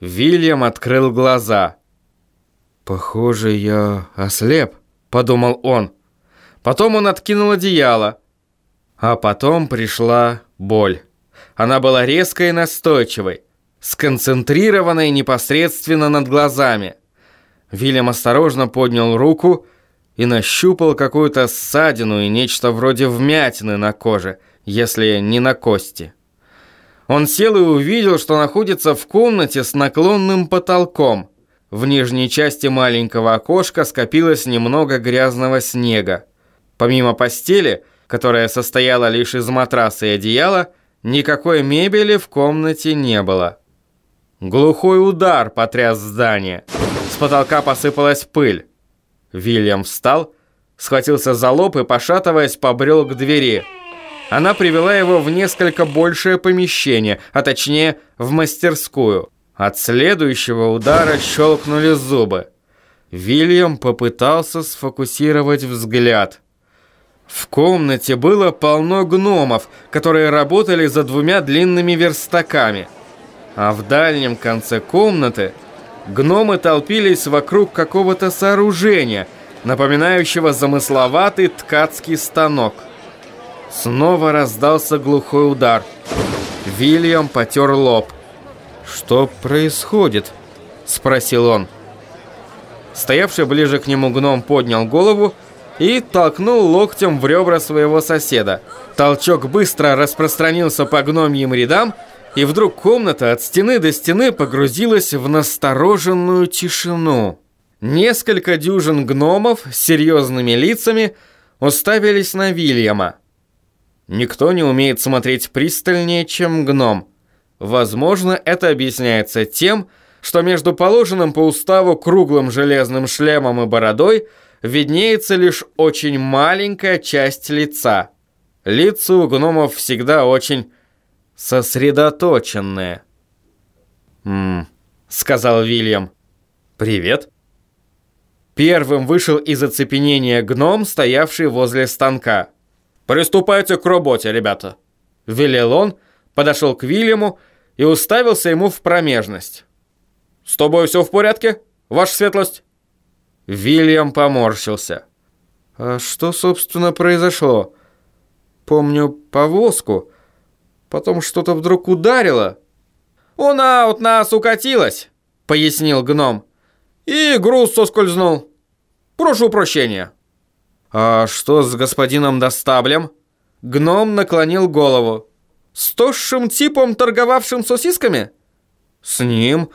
Вильям открыл глаза. «Похоже, я ослеп», — подумал он. Потом он откинул одеяло. А потом пришла боль. Она была резкой и настойчивой, сконцентрированной непосредственно над глазами. Вильям осторожно поднял руку и нащупал какую-то ссадину и нечто вроде вмятины на коже, если не на кости. Он сел и увидел, что находится в комнате с наклонным потолком. В нижней части маленького окошка скопилось немного грязного снега. Помимо постели, которая состояла лишь из матраса и одеяла, никакой мебели в комнате не было. Глухой удар потряс здание. С потолка посыпалась пыль. Вильям встал, схватился за лоб и, пошатываясь, побрел к двери – она привела его в несколько большее помещение, а точнее в мастерскую. От следующего удара щелкнули зубы. Вильям попытался сфокусировать взгляд. В комнате было полно гномов, которые работали за двумя длинными верстаками. А в дальнем конце комнаты гномы толпились вокруг какого-то сооружения, напоминающего замысловатый ткацкий станок. Снова раздался глухой удар. Вильям потер лоб. «Что происходит?» – спросил он. Стоявший ближе к нему гном поднял голову и толкнул локтем в ребра своего соседа. Толчок быстро распространился по гномьим рядам, и вдруг комната от стены до стены погрузилась в настороженную тишину. Несколько дюжин гномов с серьезными лицами уставились на Вильяма. Никто не умеет смотреть пристальнее, чем гном. Возможно, это объясняется тем, что между положенным по уставу круглым железным шлемом и бородой виднеется лишь очень маленькая часть лица. Лица у гномов всегда очень сосредоточенные. «Ммм», — сказал Вильям. «Привет». Первым вышел из оцепенения гном, стоявший возле станка. «Приступайте к работе, ребята!» Велел он, подошел к Вильяму и уставился ему в промежность. «С тобой все в порядке, ваша светлость?» Вильям поморщился. «А что, собственно, произошло? Помню повозку, потом что-то вдруг ударило». «Она от нас укатилась», — пояснил гном. «И груз соскользнул. Прошу прощения». «А что с господином Достаблем?» Гном наклонил голову. «С тосшим типом, торговавшим сосисками?» «С ним?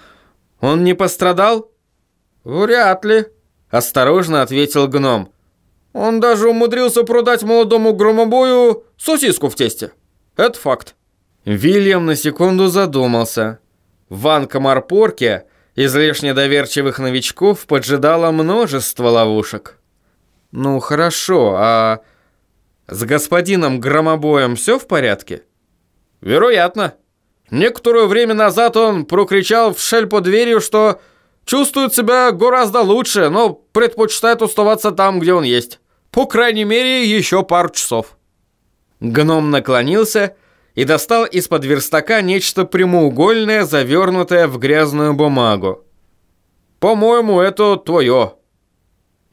Он не пострадал?» «Вряд ли», — осторожно ответил гном. «Он даже умудрился продать молодому громобою сосиску в тесте. Это факт». Вильям на секунду задумался. В Анкомарпорке излишне доверчивых новичков поджидало множество ловушек. «Ну, хорошо, а с господином Громобоем все в порядке?» «Вероятно. Некоторое время назад он прокричал в шель под дверью, что чувствует себя гораздо лучше, но предпочитает оставаться там, где он есть. По крайней мере, еще пару часов». Гном наклонился и достал из-под верстака нечто прямоугольное, завернутое в грязную бумагу. «По-моему, это твое»,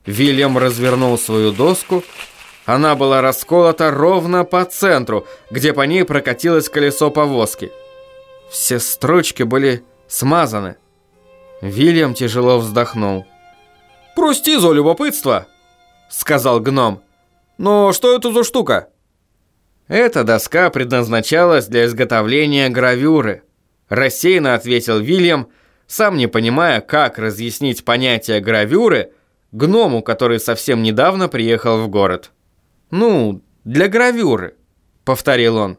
Вильям развернул свою доску. Она была расколота ровно по центру, где по ней прокатилось колесо повозки. Все строчки были смазаны. Вильям тяжело вздохнул. «Прости за любопытство», — сказал гном. «Но что это за штука?» Эта доска предназначалась для изготовления гравюры. Рассеянно ответил Вильям, сам не понимая, как разъяснить понятие гравюры — гному, который совсем недавно приехал в город. «Ну, для гравюры», — повторил он.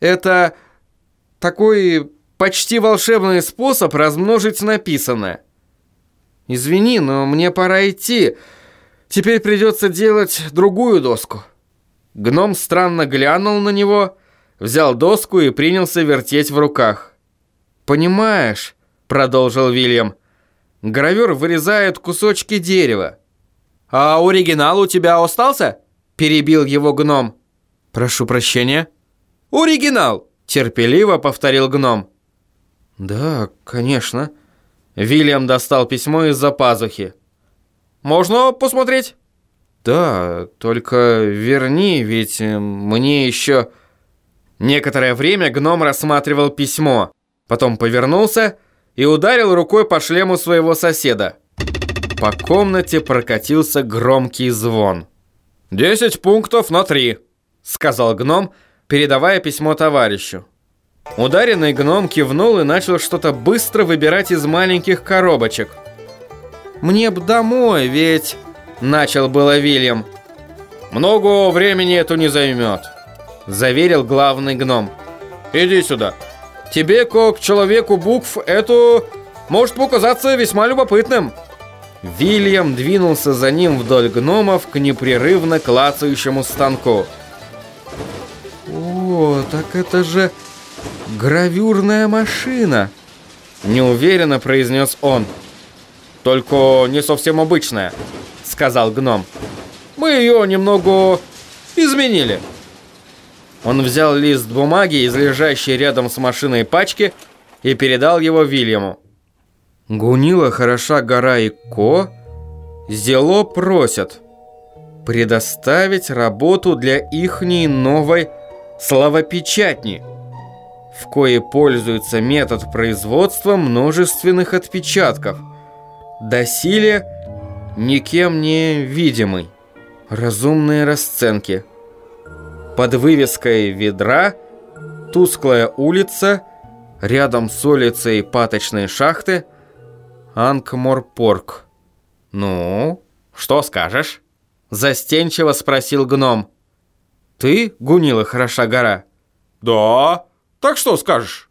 «Это такой почти волшебный способ размножить написанное». «Извини, но мне пора идти. Теперь придется делать другую доску». Гном странно глянул на него, взял доску и принялся вертеть в руках. «Понимаешь», — продолжил Вильям, Гравер вырезает кусочки дерева. «А оригинал у тебя остался?» – перебил его гном. «Прошу прощения». «Оригинал!» – терпеливо повторил гном. «Да, конечно», Вильям достал письмо из-за пазухи. «Можно посмотреть?» «Да, только верни, ведь э, мне еще...» Некоторое время гном рассматривал письмо, потом повернулся и ударил рукой по шлему своего соседа. По комнате прокатился громкий звон. «Десять пунктов на три», — сказал гном, передавая письмо товарищу. Ударенный гном кивнул и начал что-то быстро выбирать из маленьких коробочек. «Мне б домой, ведь...» — начал было Вильям. «Много времени это не займет», — заверил главный гном. «Иди сюда. Тебе, как человеку букв, это может показаться весьма любопытным». Вильям двинулся за ним вдоль гномов к непрерывно клацающему станку. «О, так это же гравюрная машина!» Неуверенно произнес он. «Только не совсем обычная», — сказал гном. «Мы ее немного изменили». Он взял лист бумаги из лежащей рядом с машиной пачки и передал его Вильяму. Гунила хороша гора и ко, зело просят предоставить работу для ихней новой словопечатни, в кое пользуется метод производства множественных отпечатков, доселе никем не видимый, разумные расценки. Под вывеской ведра тусклая улица, рядом с улицей паточные шахты – Анкморпорк. «Ну, что скажешь?» Застенчиво спросил гном. «Ты, Гунила, хороша гора?» «Да, так что скажешь?»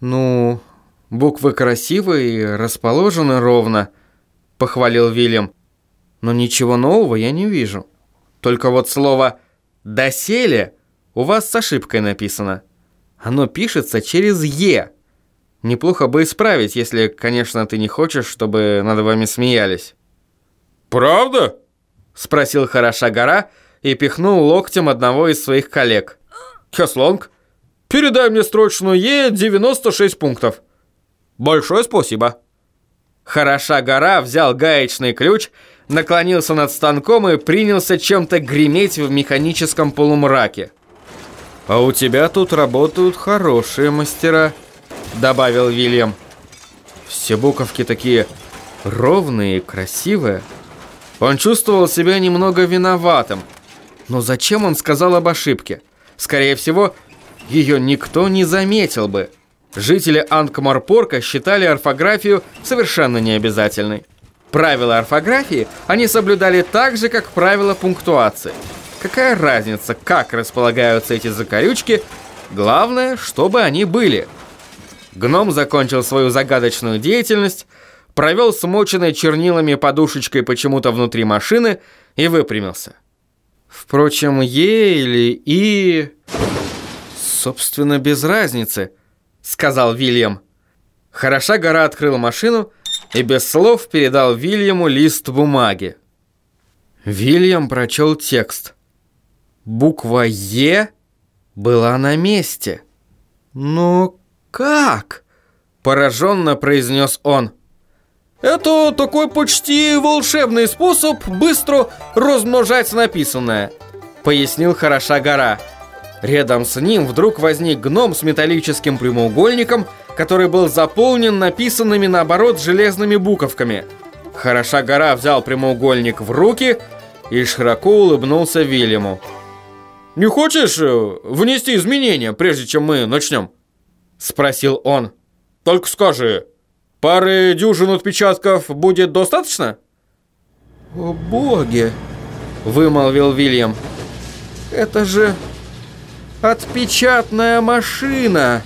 «Ну, буквы красивые и расположены ровно», — похвалил Вильям. «Но ничего нового я не вижу. Только вот слово «доселе» у вас с ошибкой написано. Оно пишется через «е». Неплохо бы исправить, если, конечно, ты не хочешь, чтобы над вами смеялись. «Правда?» — спросил хороша гора и пихнул локтем одного из своих коллег. «Хеслонг, передай мне строчную Е 96 пунктов». «Большое спасибо». Хороша гора взял гаечный ключ, наклонился над станком и принялся чем-то греметь в механическом полумраке. «А у тебя тут работают хорошие мастера», добавил Вильям. Все буковки такие ровные и красивые. Он чувствовал себя немного виноватым. Но зачем он сказал об ошибке? Скорее всего, ее никто не заметил бы. Жители Анкмарпорка считали орфографию совершенно необязательной. Правила орфографии они соблюдали так же, как правила пунктуации. Какая разница, как располагаются эти закорючки, главное, чтобы они были – Гном закончил свою загадочную деятельность, провел смоченной чернилами подушечкой почему-то внутри машины и выпрямился. Впрочем, «е» или «и» собственно, без разницы, сказал Вильям. Хороша гора открыл машину и без слов передал Вильяму лист бумаги. Вильям прочел текст. Буква «Е» была на месте. Но «Как?» – пораженно произнес он. «Это такой почти волшебный способ быстро размножать написанное», – пояснил хороша гора. Рядом с ним вдруг возник гном с металлическим прямоугольником, который был заполнен написанными наоборот железными буковками. Хороша гора взял прямоугольник в руки и широко улыбнулся Вильяму. «Не хочешь э, внести изменения, прежде чем мы начнем?» Спросил он. Только скажи, пары дюжин отпечатков будет достаточно? О боги, вымолвил Вильям. Это же отпечатная машина.